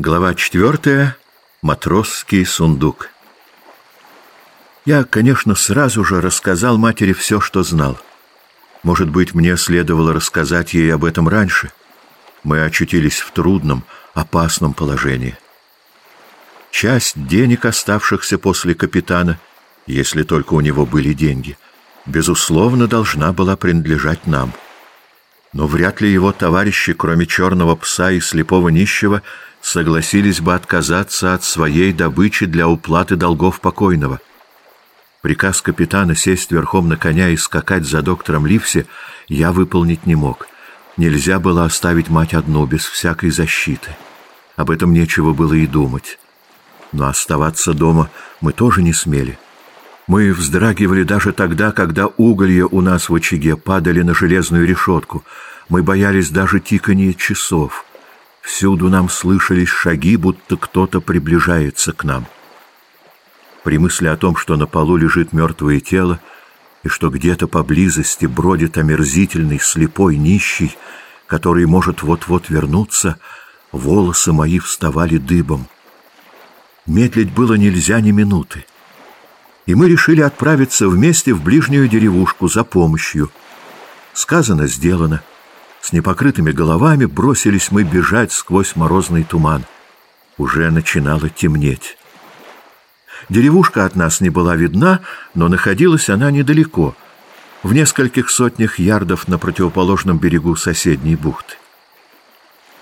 Глава четвертая. Матросский сундук. Я, конечно, сразу же рассказал матери все, что знал. Может быть, мне следовало рассказать ей об этом раньше. Мы очутились в трудном, опасном положении. Часть денег, оставшихся после капитана, если только у него были деньги, безусловно, должна была принадлежать нам. Но вряд ли его товарищи, кроме черного пса и слепого нищего, согласились бы отказаться от своей добычи для уплаты долгов покойного. Приказ капитана сесть верхом на коня и скакать за доктором Ливси я выполнить не мог. Нельзя было оставить мать одну, без всякой защиты. Об этом нечего было и думать. Но оставаться дома мы тоже не смели. Мы вздрагивали даже тогда, когда уголья у нас в очаге падали на железную решетку. Мы боялись даже тикания часов — Всюду нам слышались шаги, будто кто-то приближается к нам. При мысли о том, что на полу лежит мертвое тело, и что где-то поблизости бродит омерзительный слепой нищий, который может вот-вот вернуться, волосы мои вставали дыбом. Медлить было нельзя ни минуты. И мы решили отправиться вместе в ближнюю деревушку за помощью. Сказано, сделано — с непокрытыми головами бросились мы бежать сквозь морозный туман. Уже начинало темнеть. Деревушка от нас не была видна, но находилась она недалеко, в нескольких сотнях ярдов на противоположном берегу соседней бухты.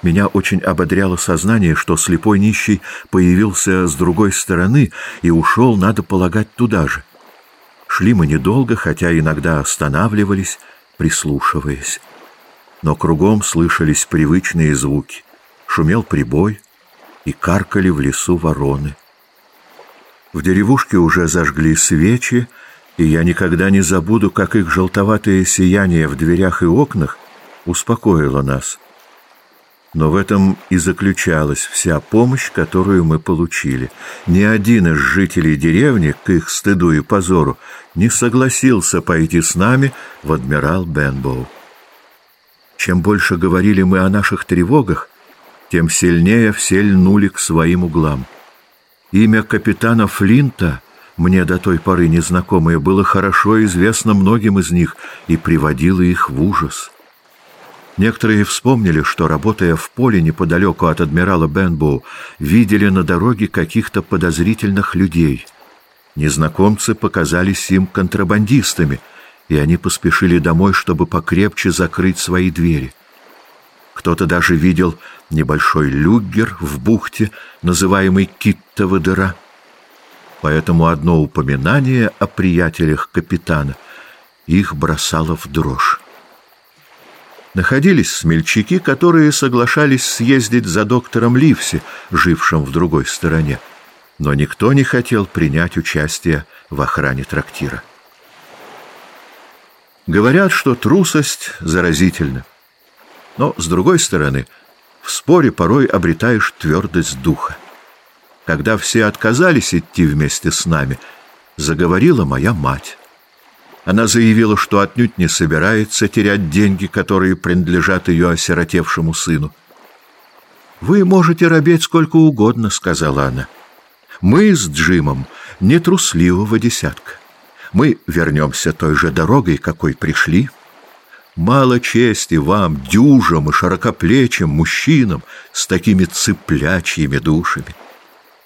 Меня очень ободряло сознание, что слепой нищий появился с другой стороны и ушел, надо полагать, туда же. Шли мы недолго, хотя иногда останавливались, прислушиваясь но кругом слышались привычные звуки. Шумел прибой, и каркали в лесу вороны. В деревушке уже зажгли свечи, и я никогда не забуду, как их желтоватое сияние в дверях и окнах успокоило нас. Но в этом и заключалась вся помощь, которую мы получили. Ни один из жителей деревни, к их стыду и позору, не согласился пойти с нами в адмирал Бенбоу. Чем больше говорили мы о наших тревогах, тем сильнее все льнули к своим углам. Имя капитана Флинта, мне до той поры незнакомое, было хорошо известно многим из них и приводило их в ужас. Некоторые вспомнили, что, работая в поле неподалеку от адмирала Бенбоу, видели на дороге каких-то подозрительных людей. Незнакомцы показались им контрабандистами — и они поспешили домой, чтобы покрепче закрыть свои двери. Кто-то даже видел небольшой люгер в бухте, называемый Киттова дыра. Поэтому одно упоминание о приятелях капитана их бросало в дрожь. Находились смельчаки, которые соглашались съездить за доктором Ливси, жившим в другой стороне, но никто не хотел принять участие в охране трактира. Говорят, что трусость заразительна. Но, с другой стороны, в споре порой обретаешь твердость духа. Когда все отказались идти вместе с нами, заговорила моя мать. Она заявила, что отнюдь не собирается терять деньги, которые принадлежат ее осиротевшему сыну. «Вы можете робеть сколько угодно», — сказала она. «Мы с Джимом не трусливого десятка. Мы вернемся той же дорогой, какой пришли. Мало чести вам, дюжам и широкоплечим мужчинам с такими цыплячьими душами.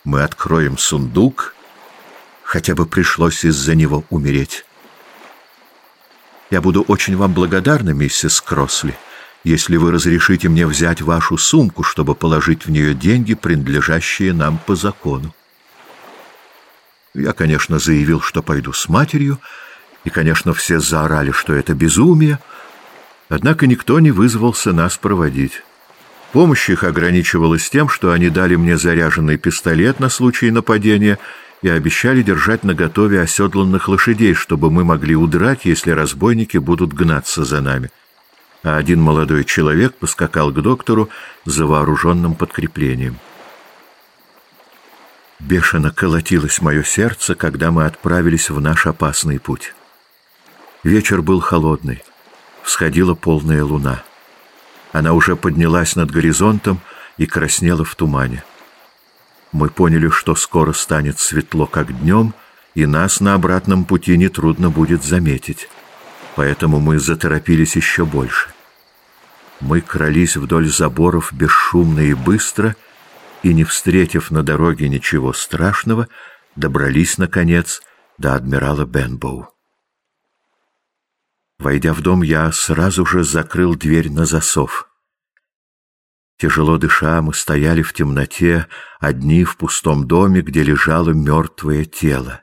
Мы откроем сундук, хотя бы пришлось из-за него умереть. Я буду очень вам благодарна, миссис Кросли, если вы разрешите мне взять вашу сумку, чтобы положить в нее деньги, принадлежащие нам по закону. Я, конечно, заявил, что пойду с матерью, и, конечно, все заорали, что это безумие, однако никто не вызвался нас проводить. Помощь их ограничивалась тем, что они дали мне заряженный пистолет на случай нападения и обещали держать наготове оседланных лошадей, чтобы мы могли удрать, если разбойники будут гнаться за нами. А один молодой человек поскакал к доктору за вооруженным подкреплением. Бешено колотилось мое сердце, когда мы отправились в наш опасный путь. Вечер был холодный, всходила полная луна. Она уже поднялась над горизонтом и краснела в тумане. Мы поняли, что скоро станет светло, как днем, и нас на обратном пути нетрудно будет заметить. Поэтому мы заторопились еще больше. Мы крались вдоль заборов бесшумно и быстро, и, не встретив на дороге ничего страшного, добрались, наконец, до адмирала Бенбоу. Войдя в дом, я сразу же закрыл дверь на засов. Тяжело дыша, мы стояли в темноте, одни в пустом доме, где лежало мертвое тело.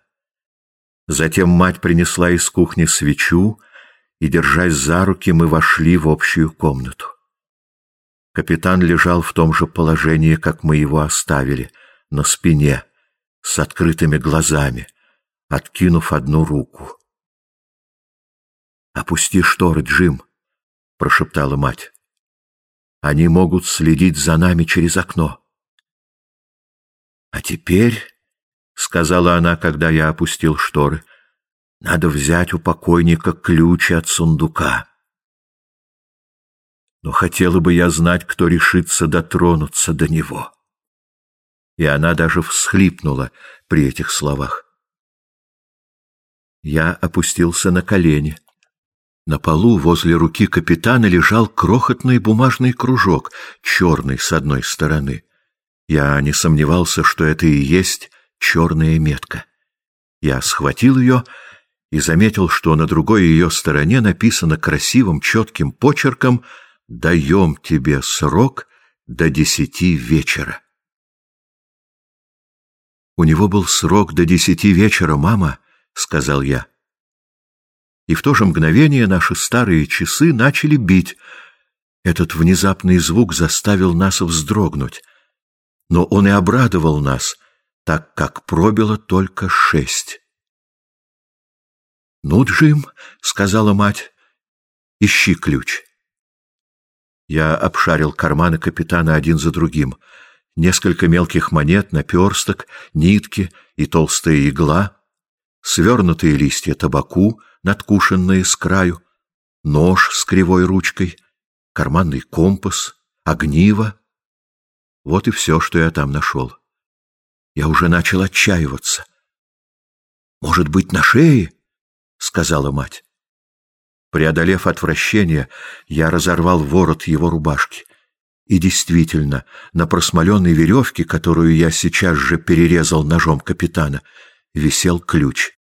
Затем мать принесла из кухни свечу, и, держась за руки, мы вошли в общую комнату. Капитан лежал в том же положении, как мы его оставили, на спине, с открытыми глазами, откинув одну руку. «Опусти шторы, Джим», — прошептала мать. «Они могут следить за нами через окно». «А теперь», — сказала она, когда я опустил шторы, — «надо взять у покойника ключи от сундука». Но хотела бы я знать, кто решится дотронуться до него. И она даже всхлипнула при этих словах. Я опустился на колени. На полу возле руки капитана лежал крохотный бумажный кружок, черный с одной стороны. Я не сомневался, что это и есть черная метка. Я схватил ее и заметил, что на другой ее стороне написано красивым четким почерком «Даем тебе срок до десяти вечера». «У него был срок до десяти вечера, мама», — сказал я и в то же мгновение наши старые часы начали бить. Этот внезапный звук заставил нас вздрогнуть. Но он и обрадовал нас, так как пробило только шесть. «Ну, Джим», — сказала мать, — «ищи ключ». Я обшарил карманы капитана один за другим. Несколько мелких монет, наперсток, нитки и толстая игла, свернутые листья табаку, надкушенные с краю, нож с кривой ручкой, карманный компас, огниво. Вот и все, что я там нашел. Я уже начал отчаиваться. «Может быть, на шее?» — сказала мать. Преодолев отвращение, я разорвал ворот его рубашки. И действительно, на просмоленной веревке, которую я сейчас же перерезал ножом капитана, висел ключ.